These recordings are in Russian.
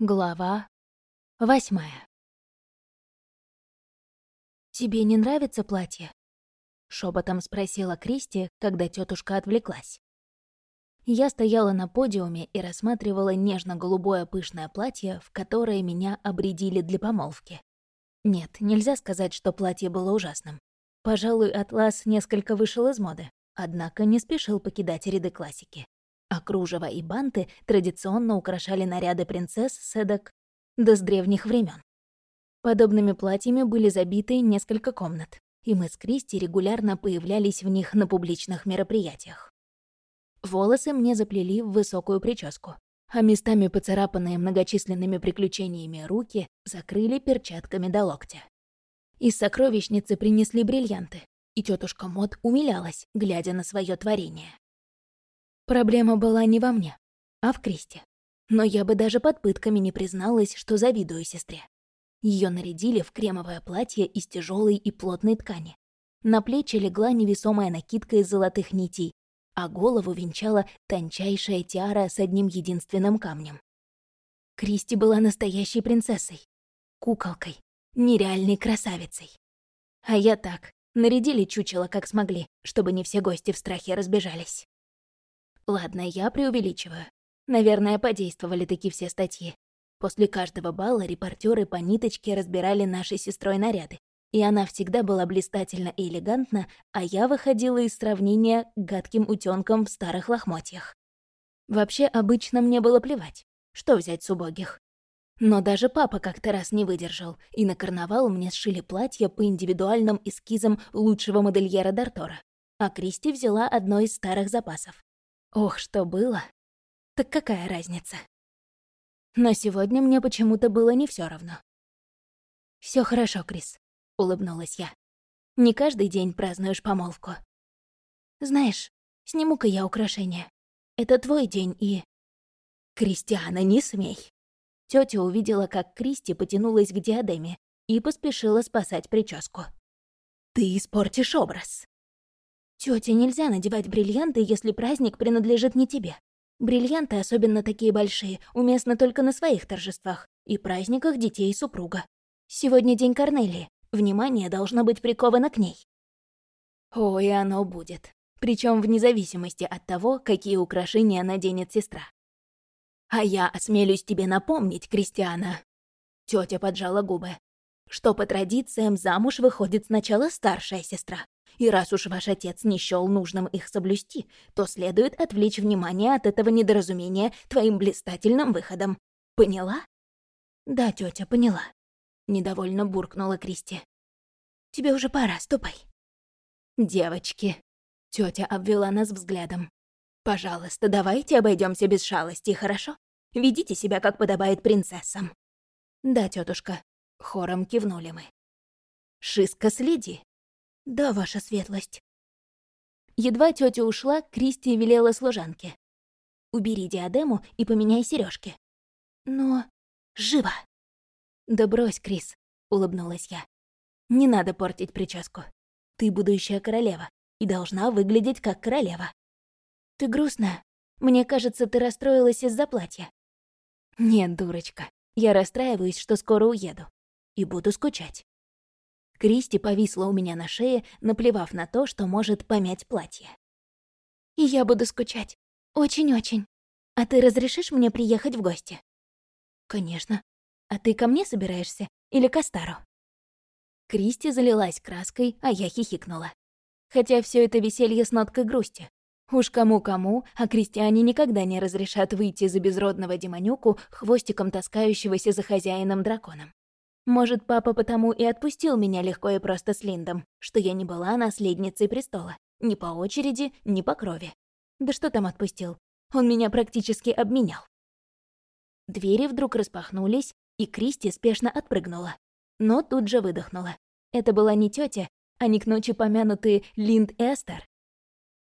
Глава восьмая. «Тебе не нравится платье?» — шепотом спросила Кристи, когда тетушка отвлеклась. Я стояла на подиуме и рассматривала нежно-голубое пышное платье, в которое меня обредили для помолвки. Нет, нельзя сказать, что платье было ужасным. Пожалуй, атлас несколько вышел из моды, однако не спешил покидать ряды классики а кружево и банты традиционно украшали наряды принцесс седок до с древних времен. Подобными платьями были забиты несколько комнат, и мы с Кристи регулярно появлялись в них на публичных мероприятиях. Волосы мне заплели в высокую прическу, а местами поцарапанные многочисленными приключениями руки закрыли перчатками до локтя. Из сокровищницы принесли бриллианты, и тетушка Мод умилялась, глядя на свое творение. Проблема была не во мне, а в Кристи. Но я бы даже под пытками не призналась, что завидую сестре. Ее нарядили в кремовое платье из тяжелой и плотной ткани. На плечи легла невесомая накидка из золотых нитей, а голову венчала тончайшая тиара с одним единственным камнем. Кристи была настоящей принцессой, куколкой, нереальной красавицей. А я так, нарядили чучело как смогли, чтобы не все гости в страхе разбежались. Ладно, я преувеличиваю. Наверное, подействовали такие все статьи. После каждого балла репортеры по ниточке разбирали нашей сестрой наряды. И она всегда была блистательна и элегантна, а я выходила из сравнения гадким утёнком в старых лохмотьях. Вообще, обычно мне было плевать, что взять с убогих. Но даже папа как-то раз не выдержал, и на карнавал мне сшили платье по индивидуальным эскизам лучшего модельера Дартора. А Кристи взяла одно из старых запасов. Ох, что было. Так какая разница? Но сегодня мне почему-то было не все равно. Все хорошо, Крис», — улыбнулась я. «Не каждый день празднуешь помолвку. Знаешь, сниму-ка я украшение. Это твой день и...» «Кристиана, не смей!» Тётя увидела, как Кристи потянулась к диадеме и поспешила спасать прическу. «Ты испортишь образ!» Тётя, нельзя надевать бриллианты, если праздник принадлежит не тебе. Бриллианты, особенно такие большие, уместны только на своих торжествах и праздниках детей и супруга. Сегодня день Корнелии. Внимание должно быть приковано к ней. О, и оно будет. Причем вне зависимости от того, какие украшения наденет сестра. А я осмелюсь тебе напомнить, Кристиана. Тётя поджала губы. Что по традициям замуж выходит сначала старшая сестра, и раз уж ваш отец не счёл нужным их соблюсти, то следует отвлечь внимание от этого недоразумения твоим блистательным выходом. Поняла? Да, тетя, поняла. Недовольно буркнула Кристи. Тебе уже пора, ступай. Девочки. Тетя обвела нас взглядом. Пожалуйста, давайте обойдемся без шалости, хорошо? Ведите себя, как подобает принцессам. Да, тетушка. Хором кивнули мы. Шиска, следи. «Да, ваша светлость». Едва тетя ушла, Кристи велела служанке. «Убери диадему и поменяй сережки. «Но... живо!» «Да брось, Крис», — улыбнулась я. «Не надо портить прическу. Ты будущая королева и должна выглядеть как королева». «Ты грустная. Мне кажется, ты расстроилась из-за платья». «Нет, дурочка. Я расстраиваюсь, что скоро уеду. И буду скучать. Кристи повисла у меня на шее, наплевав на то, что может помять платье. «И я буду скучать. Очень-очень. А ты разрешишь мне приехать в гости?» «Конечно. А ты ко мне собираешься или к Астару?» Кристи залилась краской, а я хихикнула. Хотя все это веселье с ноткой грусти. Уж кому-кому, а крестьяне никогда не разрешат выйти за безродного демонюку, хвостиком таскающегося за хозяином драконом. Может, папа потому и отпустил меня легко и просто с Линдом, что я не была наследницей престола. Ни по очереди, ни по крови. Да что там отпустил? Он меня практически обменял. Двери вдруг распахнулись, и Кристи спешно отпрыгнула. Но тут же выдохнула. Это была не тетя, а не к ночи помянутые Линд и Эстер.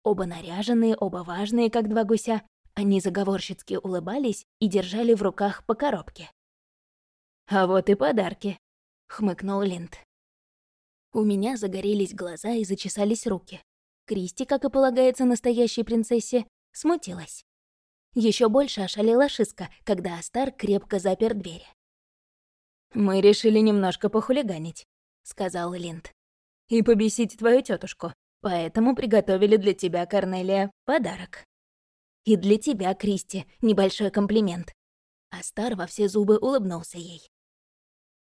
Оба наряженные, оба важные, как два гуся. Они заговорщицки улыбались и держали в руках по коробке. «А вот и подарки», — хмыкнул Линд. У меня загорелись глаза и зачесались руки. Кристи, как и полагается настоящей принцессе, смутилась. Еще больше ошалела Шиска, когда Астар крепко запер дверь. «Мы решили немножко похулиганить», — сказал Линд. «И побесить твою тетушку. Поэтому приготовили для тебя, Корнелия, подарок». «И для тебя, Кристи, небольшой комплимент». Астар во все зубы улыбнулся ей.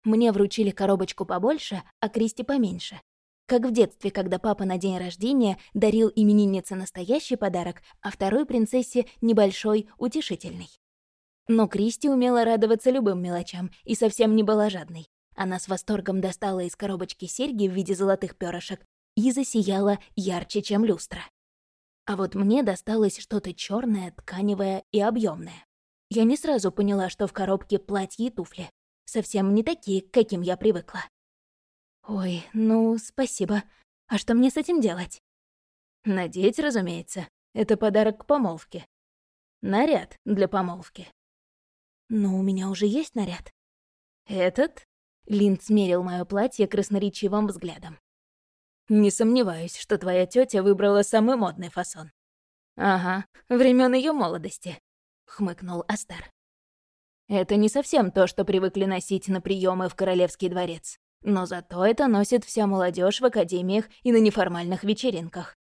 Мне вручили коробочку побольше, а Кристи поменьше. Как в детстве, когда папа на день рождения дарил имениннице настоящий подарок, а второй принцессе — небольшой, утешительный. Но Кристи умела радоваться любым мелочам и совсем не была жадной. Она с восторгом достала из коробочки серьги в виде золотых перышек и засияла ярче, чем люстра. А вот мне досталось что-то черное, тканевое и объемное. Я не сразу поняла, что в коробке платье и туфли. Совсем не такие, к каким я привыкла. «Ой, ну, спасибо. А что мне с этим делать?» «Надеть, разумеется. Это подарок к помолвке. Наряд для помолвки». «Но у меня уже есть наряд». «Этот?» — Линд смерил мое платье красноречивым взглядом. «Не сомневаюсь, что твоя тетя выбрала самый модный фасон». «Ага, времен ее молодости», — хмыкнул Астар. «Это не совсем то, что привыкли носить на приемы в Королевский дворец. Но зато это носит вся молодежь в академиях и на неформальных вечеринках.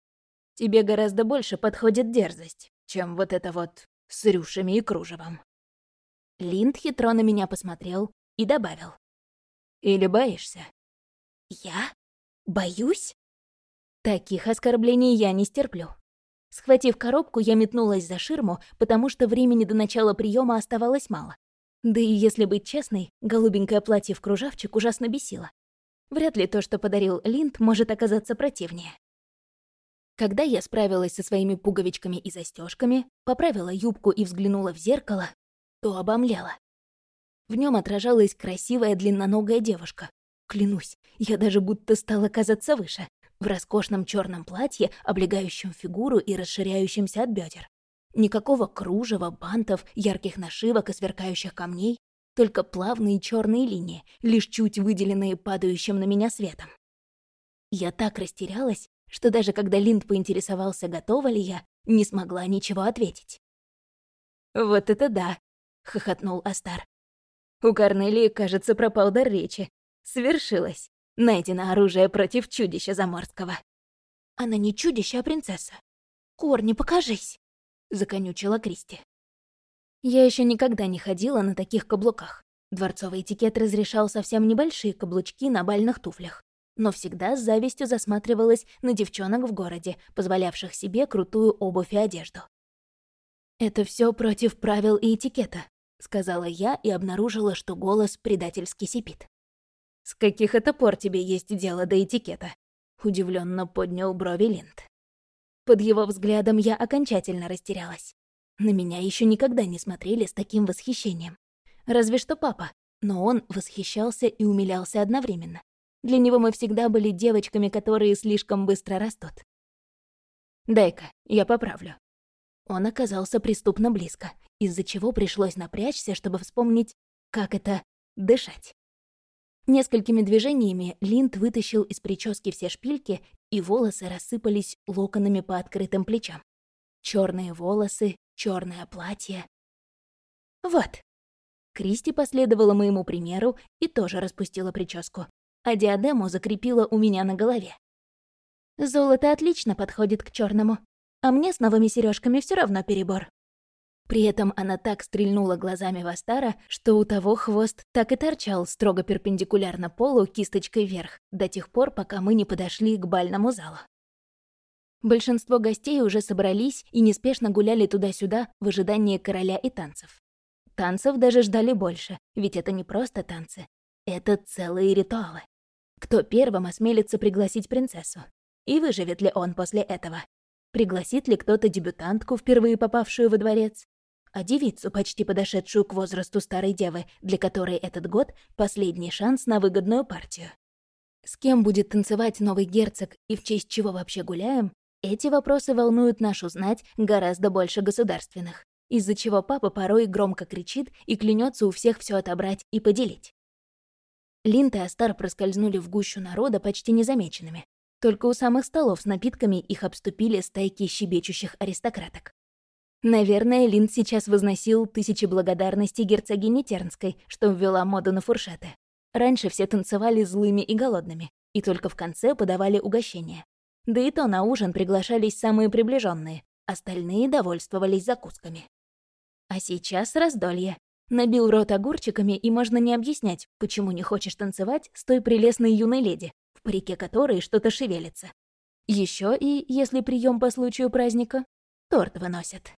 Тебе гораздо больше подходит дерзость, чем вот это вот с рюшами и кружевом. Линд хитро на меня посмотрел и добавил. «Или боишься?» «Я? Боюсь?» Таких оскорблений я не стерплю. Схватив коробку, я метнулась за ширму, потому что времени до начала приема оставалось мало. Да и если быть честной, голубенькое платье в кружавчик ужасно бесило. Вряд ли то, что подарил Линд, может оказаться противнее. Когда я справилась со своими пуговичками и застежками, поправила юбку и взглянула в зеркало, то обомлела. В нем отражалась красивая длинноногая девушка. Клянусь, я даже будто стала казаться выше, в роскошном черном платье, облегающем фигуру и расширяющемся от бедер. Никакого кружева, бантов, ярких нашивок и сверкающих камней, только плавные черные линии, лишь чуть выделенные падающим на меня светом. Я так растерялась, что даже когда Линд поинтересовался, готова ли я, не смогла ничего ответить. «Вот это да!» — хохотнул Астар. У Корнелии, кажется, пропал дар речи. Свершилось. Найдено оружие против чудища заморского. Она не чудище, а принцесса. Корни, покажись законючила Кристи. Я еще никогда не ходила на таких каблуках. Дворцовый этикет разрешал совсем небольшие каблучки на бальных туфлях, но всегда с завистью засматривалась на девчонок в городе, позволявших себе крутую обувь и одежду. «Это все против правил и этикета», — сказала я и обнаружила, что голос предательски сипит. «С каких это пор тебе есть дело до этикета?» — удивленно поднял брови Линд. Под его взглядом я окончательно растерялась. На меня еще никогда не смотрели с таким восхищением. Разве что папа, но он восхищался и умилялся одновременно. Для него мы всегда были девочками, которые слишком быстро растут. «Дай-ка, я поправлю». Он оказался преступно близко, из-за чего пришлось напрячься, чтобы вспомнить, как это — дышать. Несколькими движениями Линд вытащил из прически все шпильки, и волосы рассыпались локонами по открытым плечам. Черные волосы, черное платье. Вот. Кристи последовала моему примеру и тоже распустила прическу, а диадему закрепила у меня на голове. Золото отлично подходит к черному, а мне с новыми сережками все равно перебор. При этом она так стрельнула глазами в Астара, что у того хвост так и торчал строго перпендикулярно полу кисточкой вверх, до тех пор, пока мы не подошли к бальному залу. Большинство гостей уже собрались и неспешно гуляли туда-сюда в ожидании короля и танцев. Танцев даже ждали больше, ведь это не просто танцы. Это целые ритуалы. Кто первым осмелится пригласить принцессу? И выживет ли он после этого? Пригласит ли кто-то дебютантку, впервые попавшую во дворец? А девицу, почти подошедшую к возрасту старой девы, для которой этот год — последний шанс на выгодную партию. С кем будет танцевать новый герцог и в честь чего вообще гуляем, эти вопросы волнуют нашу знать гораздо больше государственных, из-за чего папа порой громко кричит и клянется у всех все отобрать и поделить. Линд и Астар проскользнули в гущу народа почти незамеченными. Только у самых столов с напитками их обступили стайки щебечущих аристократок. Наверное, Линд сейчас возносил тысячи благодарностей герцогине Тернской, что ввела моду на фуршеты. Раньше все танцевали злыми и голодными, и только в конце подавали угощения. Да и то на ужин приглашались самые приближенные, остальные довольствовались закусками. А сейчас раздолье. Набил рот огурчиками, и можно не объяснять, почему не хочешь танцевать с той прелестной юной леди, в парике которой что-то шевелится. Еще и, если прием по случаю праздника, торт выносят.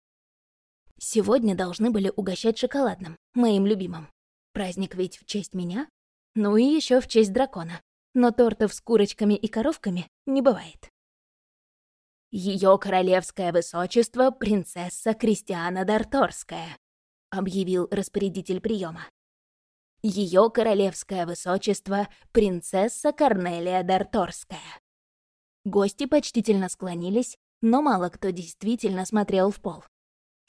Сегодня должны были угощать шоколадным, моим любимым. Праздник ведь в честь меня, ну и еще в честь дракона. Но тортов с курочками и коровками не бывает. Ее королевское высочество — принцесса Кристиана Дарторская», — объявил распорядитель приема. Ее королевское высочество — принцесса Корнелия Дарторская». Гости почтительно склонились, но мало кто действительно смотрел в пол.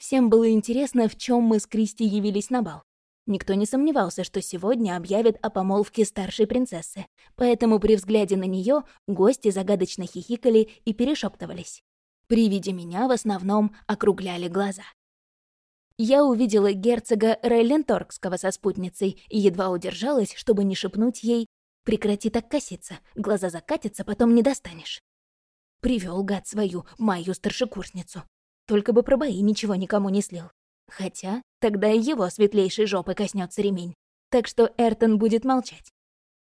Всем было интересно, в чем мы с Кристи явились на бал. Никто не сомневался, что сегодня объявят о помолвке старшей принцессы, поэтому при взгляде на нее гости загадочно хихикали и перешептывались. При виде меня в основном округляли глаза. Я увидела герцога Рейленторгского со спутницей и едва удержалась, чтобы не шепнуть ей «Прекрати так коситься, глаза закатятся, потом не достанешь». Привел гад свою, мою старшекурсницу. Только бы про бои ничего никому не слил. Хотя тогда и его светлейшей жопы коснется ремень. Так что Эртон будет молчать.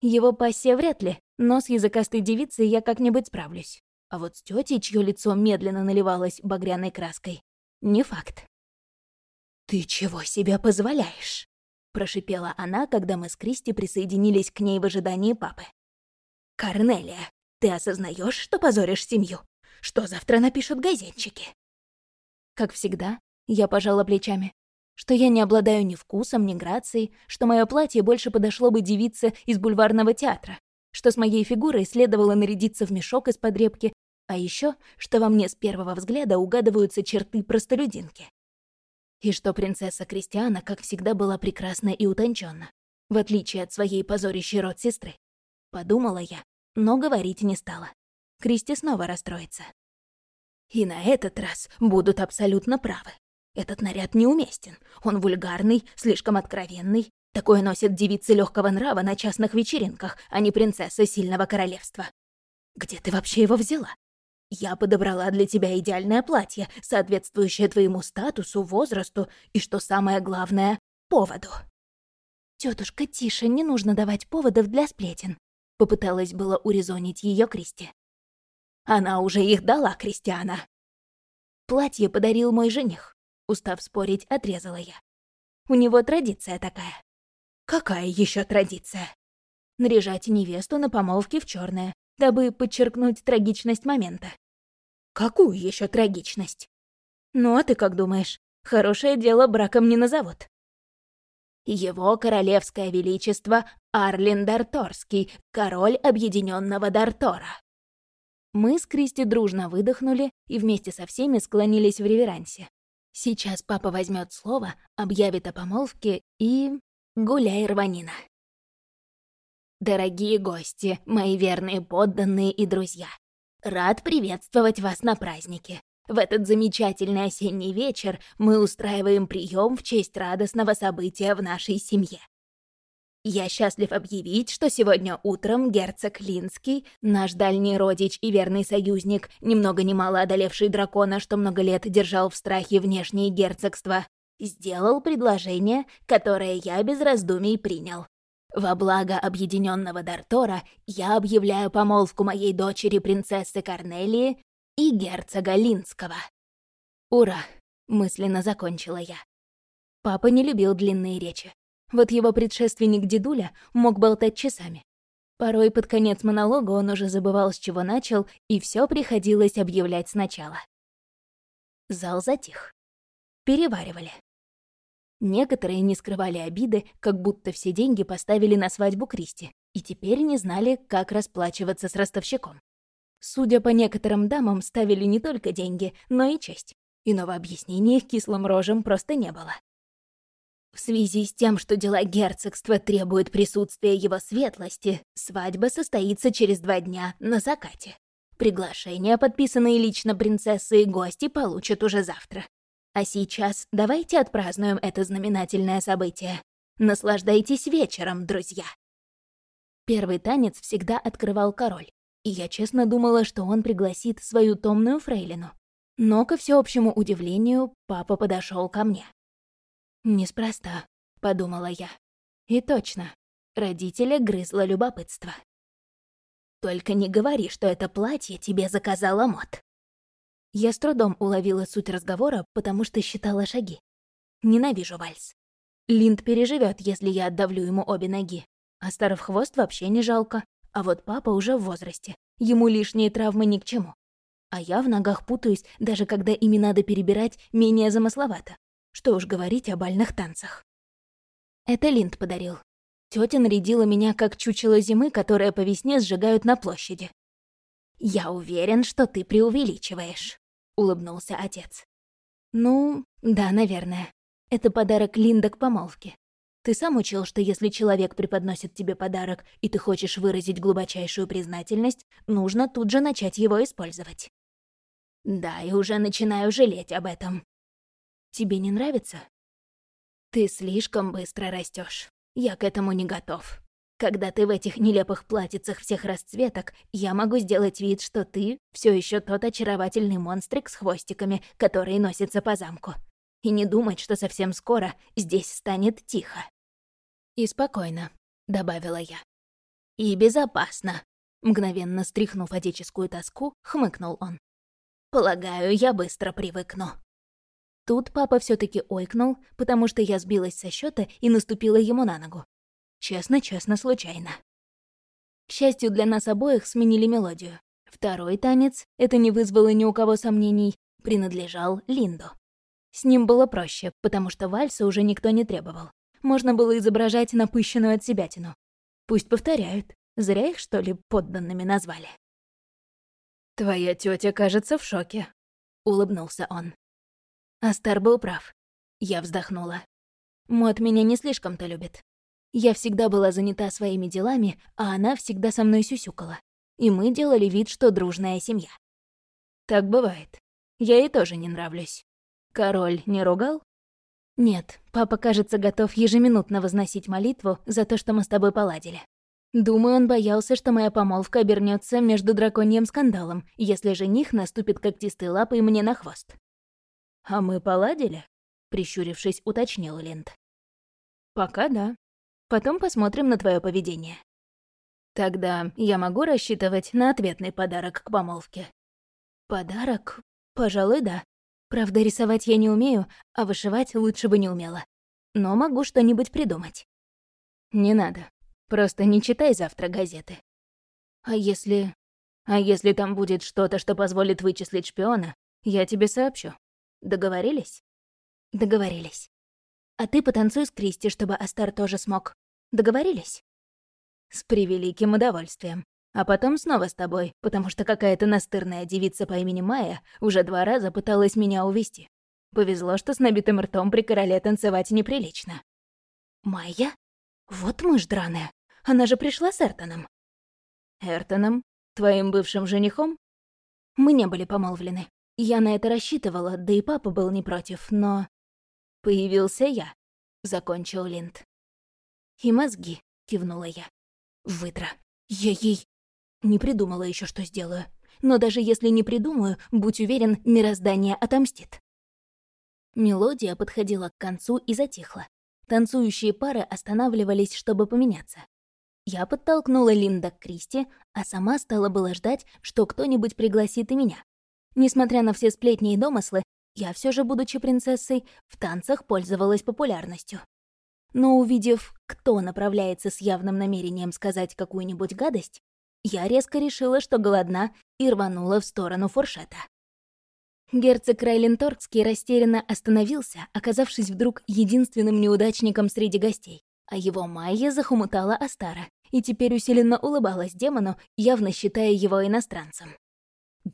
Его пассия вряд ли, но с языкастой девицей я как-нибудь справлюсь. А вот с тетей, чье лицо медленно наливалось багряной краской, не факт. «Ты чего себе позволяешь?» — прошипела она, когда мы с Кристи присоединились к ней в ожидании папы. «Корнелия, ты осознаешь, что позоришь семью? Что завтра напишут газетчики?» Как всегда, я пожала плечами. Что я не обладаю ни вкусом, ни грацией, что мое платье больше подошло бы девице из бульварного театра, что с моей фигурой следовало нарядиться в мешок из-под репки, а еще, что во мне с первого взгляда угадываются черты простолюдинки. И что принцесса Кристиана, как всегда, была прекрасна и утончена, в отличие от своей позорящей род сестры. Подумала я, но говорить не стала. Кристи снова расстроится. И на этот раз будут абсолютно правы. Этот наряд неуместен. Он вульгарный, слишком откровенный. Такое носят девицы легкого нрава на частных вечеринках, а не принцессы сильного королевства. Где ты вообще его взяла? Я подобрала для тебя идеальное платье, соответствующее твоему статусу, возрасту и, что самое главное, поводу. Тетушка, тише, не нужно давать поводов для сплетен. Попыталась было урезонить ее Кристи. Она уже их дала, Кристиана. Платье подарил мой жених. Устав спорить, отрезала я. У него традиция такая. Какая еще традиция? Наряжать невесту на помолвке в черное, дабы подчеркнуть трагичность момента. Какую еще трагичность? Ну а ты как думаешь? Хорошее дело браком не назовут. Его королевское величество Арлин Дарторский, король объединенного Дартора. Мы с Кристи дружно выдохнули и вместе со всеми склонились в реверансе. Сейчас папа возьмет слово, объявит о помолвке и... гуляй, рванина. Дорогие гости, мои верные подданные и друзья, рад приветствовать вас на празднике. В этот замечательный осенний вечер мы устраиваем прием в честь радостного события в нашей семье. Я счастлив объявить, что сегодня утром герцог Линский, наш дальний родич и верный союзник, немного ни мало одолевший дракона, что много лет держал в страхе внешние герцогства, сделал предложение, которое я без раздумий принял. Во благо объединенного Дартора я объявляю помолвку моей дочери принцессы Корнелии и герцога Линского. «Ура!» — мысленно закончила я. Папа не любил длинные речи. Вот его предшественник дедуля мог болтать часами. Порой под конец монолога он уже забывал, с чего начал, и все приходилось объявлять сначала. Зал затих. Переваривали. Некоторые не скрывали обиды, как будто все деньги поставили на свадьбу Кристи, и теперь не знали, как расплачиваться с ростовщиком. Судя по некоторым дамам, ставили не только деньги, но и честь. Иного объяснения кислым рожам просто не было. В связи с тем, что дела герцогства требуют присутствия его светлости, свадьба состоится через два дня на закате. Приглашения, подписанные лично принцессой, гости получат уже завтра. А сейчас давайте отпразднуем это знаменательное событие. Наслаждайтесь вечером, друзья. Первый танец всегда открывал король, и я честно думала, что он пригласит свою томную фрейлину. Но, ко всеобщему удивлению, папа подошел ко мне. «Неспроста», — подумала я. И точно, родителя грызло любопытство. «Только не говори, что это платье тебе заказала Мот». Я с трудом уловила суть разговора, потому что считала шаги. Ненавижу вальс. Линд переживет, если я отдавлю ему обе ноги. А старов хвост вообще не жалко. А вот папа уже в возрасте. Ему лишние травмы ни к чему. А я в ногах путаюсь, даже когда ими надо перебирать менее замысловато. Что уж говорить о бальных танцах. Это Линд подарил. Тётя нарядила меня как чучело зимы, которое по весне сжигают на площади. «Я уверен, что ты преувеличиваешь», — улыбнулся отец. «Ну, да, наверное. Это подарок Линда к помолвке. Ты сам учил, что если человек преподносит тебе подарок, и ты хочешь выразить глубочайшую признательность, нужно тут же начать его использовать. Да, и уже начинаю жалеть об этом. Тебе не нравится? Ты слишком быстро растешь. Я к этому не готов. Когда ты в этих нелепых платьицах всех расцветок, я могу сделать вид, что ты все еще тот очаровательный монстрик с хвостиками, который носится по замку. И не думать, что совсем скоро здесь станет тихо. И спокойно, добавила я. И безопасно. Мгновенно стряхнув одическую тоску, хмыкнул он. Полагаю, я быстро привыкну. Тут папа все таки ойкнул, потому что я сбилась со счета и наступила ему на ногу. Честно-честно, случайно. К счастью для нас обоих сменили мелодию. Второй танец, это не вызвало ни у кого сомнений, принадлежал Линду. С ним было проще, потому что вальса уже никто не требовал. Можно было изображать напыщенную от себятину. Пусть повторяют. Зря их, что ли, подданными назвали. «Твоя тетя кажется в шоке», — улыбнулся он. Астар был прав. Я вздохнула. Мот меня не слишком-то любит. Я всегда была занята своими делами, а она всегда со мной сюсюкала. И мы делали вид, что дружная семья. Так бывает. Я ей тоже не нравлюсь. Король не ругал? Нет, папа, кажется, готов ежеминутно возносить молитву за то, что мы с тобой поладили. Думаю, он боялся, что моя помолвка обернется между драконьем скандалом, если жених наступит когтистой лапой мне на хвост. «А мы поладили?» — прищурившись, уточнил Линд. «Пока да. Потом посмотрим на твое поведение». «Тогда я могу рассчитывать на ответный подарок к помолвке?» «Подарок? Пожалуй, да. Правда, рисовать я не умею, а вышивать лучше бы не умела. Но могу что-нибудь придумать». «Не надо. Просто не читай завтра газеты. А если... А если там будет что-то, что позволит вычислить шпиона, я тебе сообщу. Договорились? Договорились. А ты потанцуй с Кристи, чтобы Астар тоже смог. Договорились? С превеликим удовольствием. А потом снова с тобой, потому что какая-то настырная девица по имени Майя уже два раза пыталась меня увести. Повезло, что с набитым ртом при короле танцевать неприлично. Майя? Вот мышь драная. Она же пришла с Эртоном. Эртоном? Твоим бывшим женихом? Мы не были помолвлены. Я на это рассчитывала, да и папа был не против, но... Появился я, закончил Линд. И мозги, кивнула я. Выдра. Я ей... Не придумала еще, что сделаю. Но даже если не придумаю, будь уверен, мироздание отомстит. Мелодия подходила к концу и затихла. Танцующие пары останавливались, чтобы поменяться. Я подтолкнула Линда к Кристи, а сама стала было ждать, что кто-нибудь пригласит и меня. Несмотря на все сплетни и домыслы, я все же, будучи принцессой, в танцах пользовалась популярностью. Но увидев, кто направляется с явным намерением сказать какую-нибудь гадость, я резко решила, что голодна, и рванула в сторону фуршета. Герцог Райленторгский растерянно остановился, оказавшись вдруг единственным неудачником среди гостей, а его Майя захомутала Астара и теперь усиленно улыбалась демону, явно считая его иностранцем.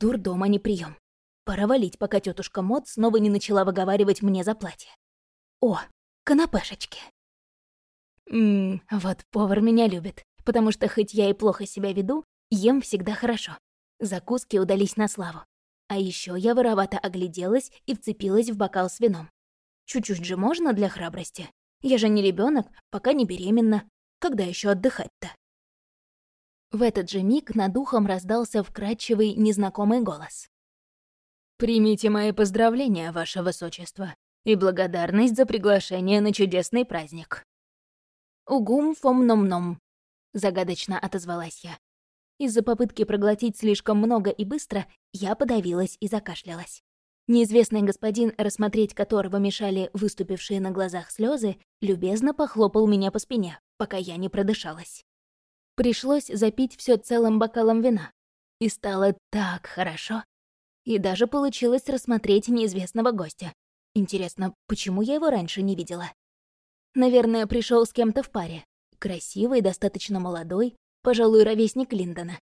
Дур дома не прием. Пора валить, пока тетушка Мод снова не начала выговаривать мне за платье. О, канапешечки. Ммм, вот повар меня любит, потому что хоть я и плохо себя веду, ем всегда хорошо. Закуски удались на славу. А еще я воровато огляделась и вцепилась в бокал с вином. Чуть-чуть же можно для храбрости. Я же не ребенок, пока не беременна. Когда еще отдыхать-то? В этот же миг над ухом раздался вкрадчивый, незнакомый голос. «Примите мои поздравления, ваше высочество, и благодарность за приглашение на чудесный праздник». «Угум фом ном-ном», — загадочно отозвалась я. Из-за попытки проглотить слишком много и быстро, я подавилась и закашлялась. Неизвестный господин, рассмотреть которого мешали выступившие на глазах слезы, любезно похлопал меня по спине, пока я не продышалась. Пришлось запить все целым бокалом вина. И стало так хорошо. И даже получилось рассмотреть неизвестного гостя. Интересно, почему я его раньше не видела? Наверное, пришел с кем-то в паре. Красивый, достаточно молодой, пожалуй, ровесник Линдона.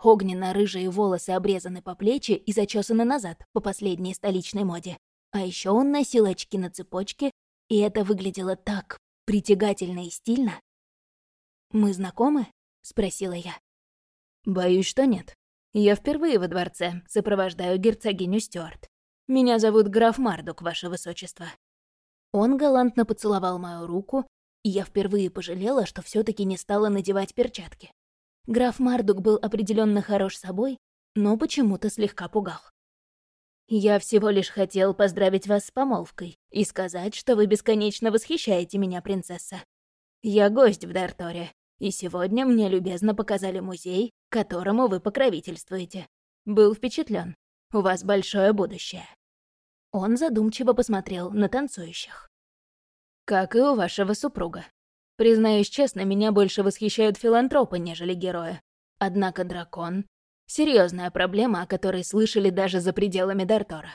Огненно-рыжие волосы обрезаны по плечи и зачесаны назад, по последней столичной моде. А еще он носил очки на цепочке, и это выглядело так притягательно и стильно. «Мы знакомы?» — спросила я. «Боюсь, что нет. Я впервые во дворце, сопровождаю герцогиню Стюарт. Меня зовут граф Мардук, ваше высочество». Он галантно поцеловал мою руку, и я впервые пожалела, что все таки не стала надевать перчатки. Граф Мардук был определенно хорош собой, но почему-то слегка пугал. «Я всего лишь хотел поздравить вас с помолвкой и сказать, что вы бесконечно восхищаете меня, принцесса. Я гость в Дарторе, и сегодня мне любезно показали музей, которому вы покровительствуете. Был впечатлен. У вас большое будущее». Он задумчиво посмотрел на танцующих. «Как и у вашего супруга. Признаюсь честно, меня больше восхищают филантропы, нежели герои. Однако дракон — серьезная проблема, о которой слышали даже за пределами Дартора.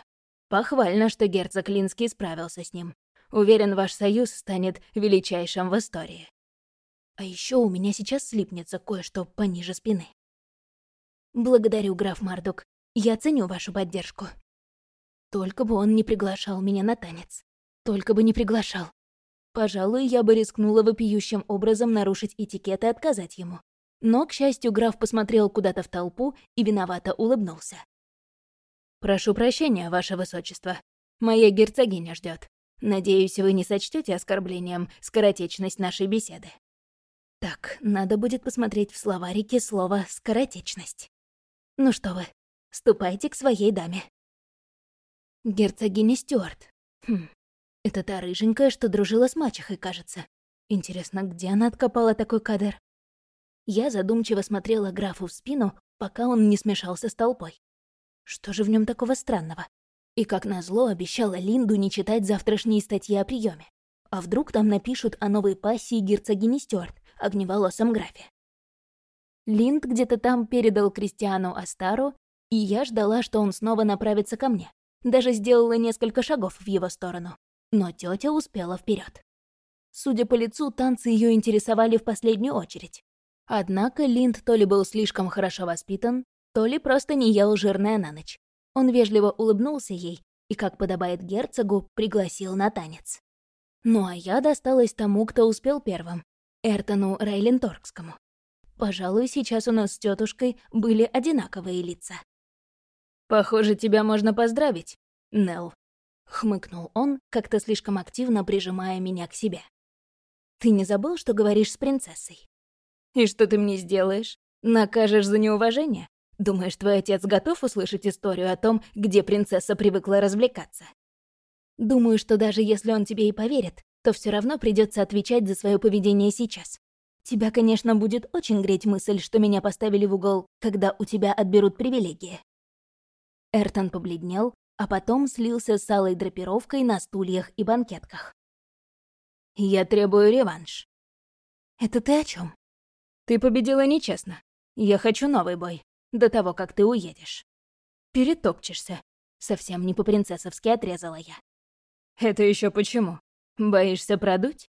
Похвально, что герцог Линский справился с ним. Уверен, ваш союз станет величайшим в истории. А еще у меня сейчас слипнется кое-что пониже спины. Благодарю, граф Мардук. Я ценю вашу поддержку. Только бы он не приглашал меня на танец. Только бы не приглашал. Пожалуй, я бы рискнула вопиющим образом нарушить этикет и отказать ему. Но, к счастью, граф посмотрел куда-то в толпу и виновато улыбнулся. «Прошу прощения, ваше высочество. Моя герцогиня ждет. Надеюсь, вы не сочтете оскорблением скоротечность нашей беседы». Так, надо будет посмотреть в словарике слово «скоротечность». Ну что вы, ступайте к своей даме. Герцогиня Стюарт. Хм, это та рыженькая, что дружила с мачехой, кажется. Интересно, где она откопала такой кадр? Я задумчиво смотрела графу в спину, пока он не смешался с толпой. Что же в нем такого странного? И как назло обещала Линду не читать завтрашние статьи о приеме. А вдруг там напишут о новой пассии герцогини Стюарт, огневолосом графе. Линд где-то там передал Кристиану Астару, и я ждала, что он снова направится ко мне. Даже сделала несколько шагов в его сторону. Но тетя успела вперед. Судя по лицу, танцы ее интересовали в последнюю очередь. Однако Линд то ли был слишком хорошо воспитан, то ли просто не ел жирное на ночь. Он вежливо улыбнулся ей и, как подобает герцогу, пригласил на танец. Ну а я досталась тому, кто успел первым, Эртону Рейленторгскому. Пожалуй, сейчас у нас с тетушкой были одинаковые лица. «Похоже, тебя можно поздравить, Нелл», — хмыкнул он, как-то слишком активно прижимая меня к себе. «Ты не забыл, что говоришь с принцессой?» «И что ты мне сделаешь? Накажешь за неуважение? Думаешь, твой отец готов услышать историю о том, где принцесса привыкла развлекаться?» «Думаю, что даже если он тебе и поверит, то все равно придется отвечать за свое поведение сейчас. Тебя, конечно, будет очень греть мысль, что меня поставили в угол, когда у тебя отберут привилегии. Эртон побледнел, а потом слился с алой драпировкой на стульях и банкетках. «Я требую реванш». «Это ты о чем? «Ты победила нечестно. Я хочу новый бой, до того, как ты уедешь». «Перетопчешься», — совсем не по-принцессовски отрезала я. «Это еще почему?» Боишься продуть?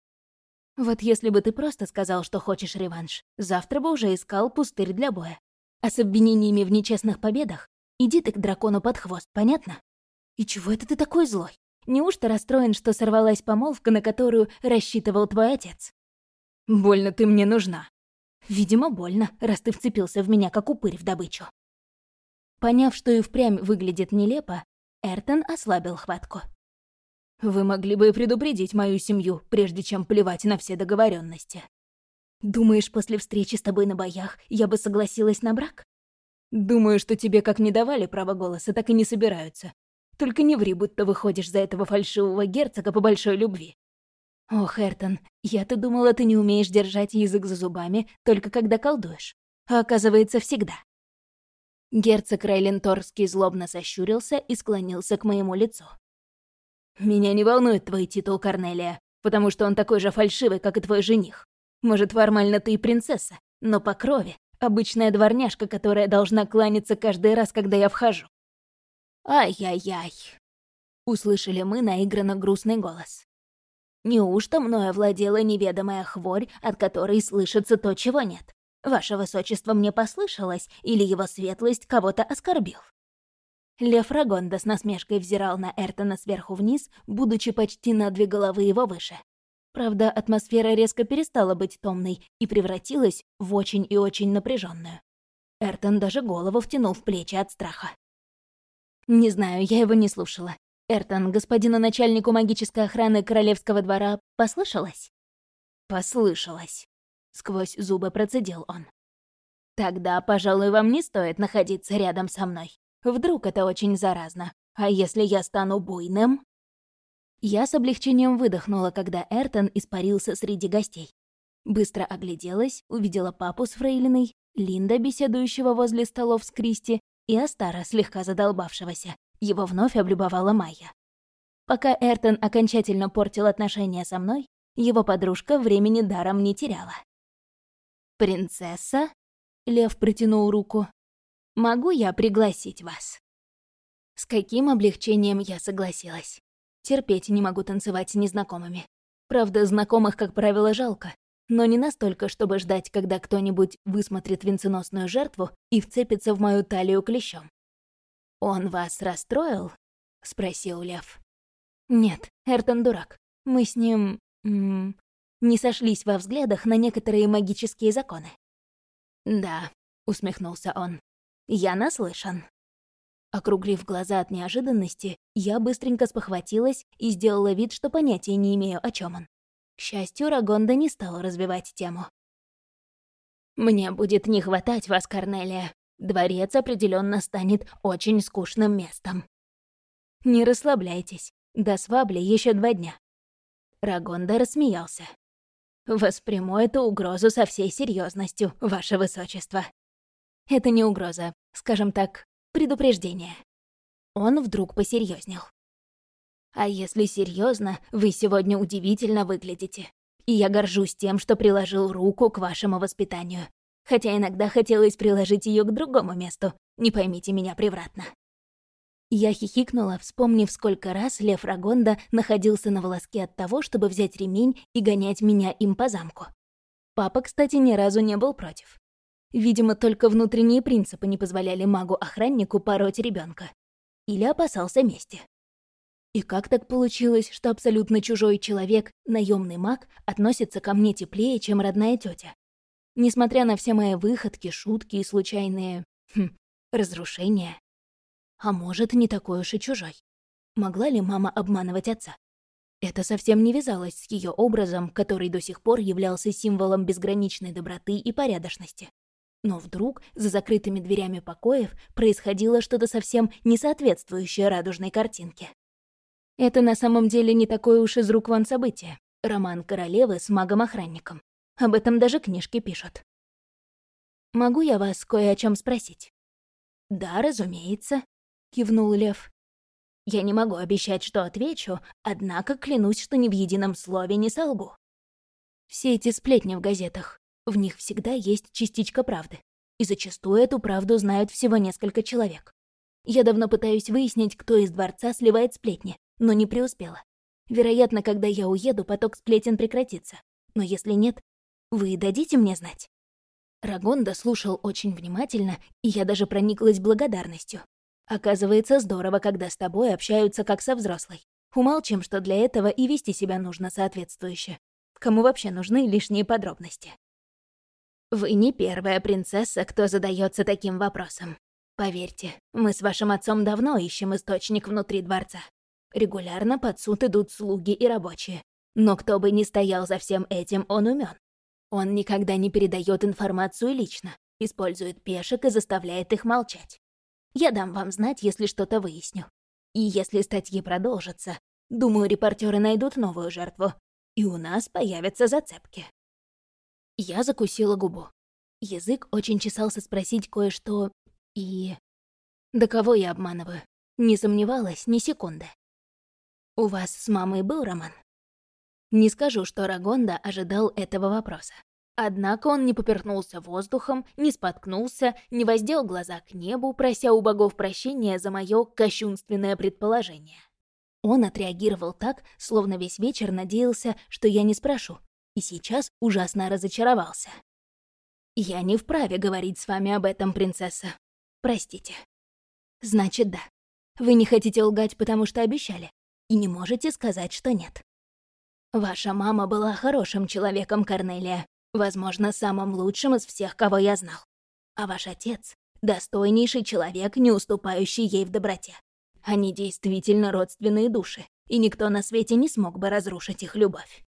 Вот если бы ты просто сказал, что хочешь реванш, завтра бы уже искал пустырь для боя. А с обвинениями в нечестных победах иди ты к дракону под хвост, понятно? И чего это ты такой злой? Неужто расстроен, что сорвалась помолвка, на которую рассчитывал твой отец? Больно ты мне нужна. Видимо, больно, раз ты вцепился в меня, как упырь в добычу. Поняв, что и впрямь выглядит нелепо, Эртон ослабил хватку. «Вы могли бы предупредить мою семью, прежде чем плевать на все договоренности. «Думаешь, после встречи с тобой на боях я бы согласилась на брак?» «Думаю, что тебе как не давали право голоса, так и не собираются. Только не ври, будто выходишь за этого фальшивого герцога по большой любви». «Ох, Эртон, я-то думала, ты не умеешь держать язык за зубами, только когда колдуешь. А оказывается, всегда». Герцог Райленторский злобно сощурился и склонился к моему лицу. «Меня не волнует твой титул, Корнелия, потому что он такой же фальшивый, как и твой жених. Может, формально ты и принцесса, но по крови обычная дворняжка, которая должна кланяться каждый раз, когда я вхожу». «Ай-яй-яй», — услышали мы наигранно грустный голос. «Неужто мною владела неведомая хворь, от которой слышится то, чего нет? Ваше высочество мне послышалось, или его светлость кого-то оскорбил?» Лев Рагонда с насмешкой взирал на Эртона сверху вниз, будучи почти на две головы его выше. Правда, атмосфера резко перестала быть томной и превратилась в очень и очень напряженную. Эртон даже голову втянул в плечи от страха. Не знаю, я его не слушала. Эртон, господину начальнику магической охраны королевского двора, послышалось? Послышалось. Сквозь зубы процедил он. Тогда, пожалуй, вам не стоит находиться рядом со мной. Вдруг это очень заразно. А если я стану буйным? Я с облегчением выдохнула, когда Эртон испарился среди гостей. Быстро огляделась, увидела папу с фрейлиной, Линда, беседующего возле столов с Кристи, и Астара, слегка задолбавшегося. Его вновь облюбовала Майя. Пока Эртон окончательно портил отношения со мной, его подружка времени даром не теряла. «Принцесса?» — Лев протянул руку. Могу я пригласить вас?» С каким облегчением я согласилась. Терпеть не могу танцевать с незнакомыми. Правда, знакомых, как правило, жалко, но не настолько, чтобы ждать, когда кто-нибудь высмотрит венценосную жертву и вцепится в мою талию клещом. «Он вас расстроил?» — спросил Лев. «Нет, Эртон дурак. Мы с ним... М -м, не сошлись во взглядах на некоторые магические законы». «Да», — усмехнулся он. Я наслышан». Округлив глаза от неожиданности, я быстренько спохватилась и сделала вид, что понятия не имею, о чем он. К счастью, Рагонда не стал развивать тему. «Мне будет не хватать вас, Корнелия. Дворец определенно станет очень скучным местом». «Не расслабляйтесь. До свабли еще два дня». Рагонда рассмеялся. «Восприму эту угрозу со всей серьезностью, ваше высочество». Это не угроза, скажем так, предупреждение. Он вдруг посерьезнел. А если серьезно, вы сегодня удивительно выглядите. И я горжусь тем, что приложил руку к вашему воспитанию. Хотя иногда хотелось приложить ее к другому месту, не поймите меня превратно. Я хихикнула, вспомнив, сколько раз Лев Рагонда находился на волоске от того, чтобы взять ремень и гонять меня им по замку. Папа, кстати, ни разу не был против. Видимо, только внутренние принципы не позволяли магу-охраннику пороть ребенка. Или опасался мести. И как так получилось, что абсолютно чужой человек, наемный маг, относится ко мне теплее, чем родная тетя? Несмотря на все мои выходки, шутки и случайные... Хм, разрушения. А может, не такой уж и чужой. Могла ли мама обманывать отца? Это совсем не вязалось с ее образом, который до сих пор являлся символом безграничной доброты и порядочности. Но вдруг за закрытыми дверями покоев происходило что-то совсем не соответствующее радужной картинке. Это на самом деле не такое уж из рук вон событие. Роман королевы с магом-охранником. Об этом даже книжки пишут. «Могу я вас кое о чем спросить?» «Да, разумеется», — кивнул Лев. «Я не могу обещать, что отвечу, однако клянусь, что ни в едином слове не солгу. Все эти сплетни в газетах, в них всегда есть частичка правды. И зачастую эту правду знают всего несколько человек. Я давно пытаюсь выяснить, кто из дворца сливает сплетни, но не преуспела. Вероятно, когда я уеду, поток сплетен прекратится. Но если нет, вы дадите мне знать?» Рагонда слушал очень внимательно, и я даже прониклась благодарностью. Оказывается, здорово, когда с тобой общаются как со взрослой. Умолчим, что для этого и вести себя нужно соответствующе. Кому вообще нужны лишние подробности? Вы не первая принцесса, кто задается таким вопросом. Поверьте, мы с вашим отцом давно ищем источник внутри дворца. Регулярно под суд идут слуги и рабочие. Но кто бы ни стоял за всем этим, он умен. Он никогда не передает информацию лично, использует пешек и заставляет их молчать. Я дам вам знать, если что-то выясню. И если статьи продолжатся, думаю, репортеры найдут новую жертву, и у нас появятся зацепки. Я закусила губу. Язык очень чесался спросить кое-что и... Да кого я обманываю? Не сомневалась ни секунды. У вас с мамой был роман? Не скажу, что Рагонда ожидал этого вопроса. Однако он не поперхнулся воздухом, не споткнулся, не воздел глаза к небу, прося у богов прощения за мое кощунственное предположение. Он отреагировал так, словно весь вечер надеялся, что я не спрошу, и сейчас ужасно разочаровался. «Я не вправе говорить с вами об этом, принцесса. Простите. Значит, да. Вы не хотите лгать, потому что обещали, и не можете сказать, что нет. Ваша мама была хорошим человеком, Корнелия, возможно, самым лучшим из всех, кого я знал. А ваш отец — достойнейший человек, не уступающий ей в доброте. Они действительно родственные души, и никто на свете не смог бы разрушить их любовь.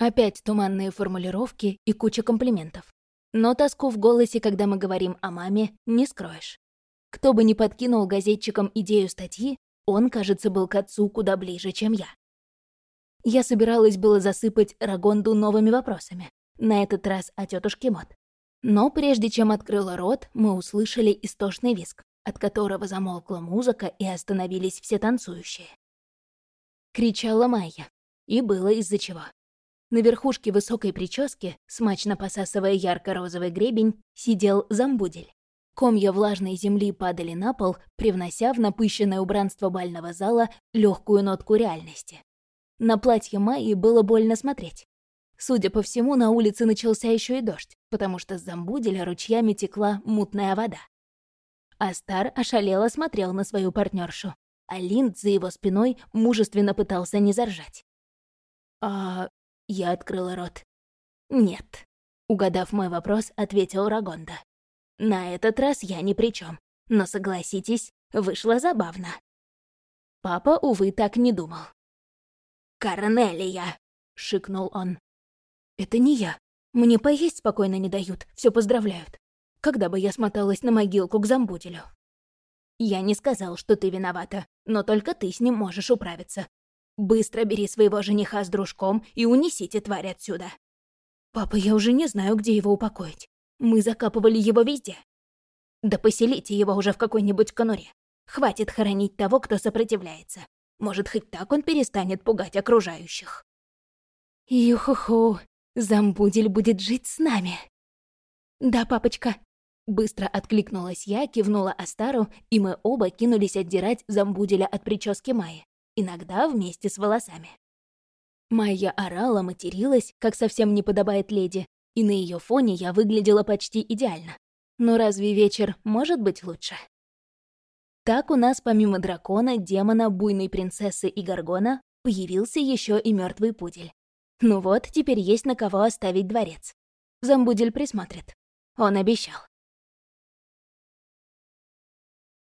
Опять туманные формулировки и куча комплиментов. Но тоску в голосе, когда мы говорим о маме, не скроешь. Кто бы ни подкинул газетчикам идею статьи, он, кажется, был к отцу куда ближе, чем я. Я собиралась было засыпать Рагонду новыми вопросами, на этот раз о тетушке Мот. Но прежде чем открыла рот, мы услышали истошный виск, от которого замолкла музыка и остановились все танцующие. Кричала Майя, и было из-за чего. На верхушке высокой прически, смачно посасывая ярко-розовый гребень, сидел замбудель. Комья влажной земли падали на пол, привнося в напыщенное убранство бального зала легкую нотку реальности. На платье Майи было больно смотреть. Судя по всему, на улице начался еще и дождь, потому что с замбуделя ручьями текла мутная вода. Астар ошалело смотрел на свою партнершу, а Линд за его спиной мужественно пытался не заржать. «А я открыла рот. «Нет», — угадав мой вопрос, ответил Рагонда. «На этот раз я ни при чем, но согласитесь, вышло забавно». Папа, увы, так не думал. «Корнелия!» — шикнул он. «Это не я. Мне поесть спокойно не дают, все поздравляют. Когда бы я смоталась на могилку к замбуделю?» «Я не сказал, что ты виновата, но только ты с ним можешь управиться. Быстро бери своего жениха с дружком и унесите тварь отсюда. Папа, я уже не знаю, где его упокоить. Мы закапывали его везде. Да поселите его уже в какой-нибудь конуре. Хватит хоронить того, кто сопротивляется. Может, хоть так он перестанет пугать окружающих. Юху-ху, Замбудель будет жить с нами. Да, папочка. Быстро откликнулась я, кивнула Астару, и мы оба кинулись отдирать Замбуделя от прически Майи иногда вместе с волосами. Майя орала, материлась, как совсем не подобает леди, и на ее фоне я выглядела почти идеально. Но разве вечер может быть лучше? Так у нас помимо дракона, демона, буйной принцессы и горгона появился еще и мертвый пудель. Ну вот, теперь есть на кого оставить дворец. Замбудель присмотрит. Он обещал.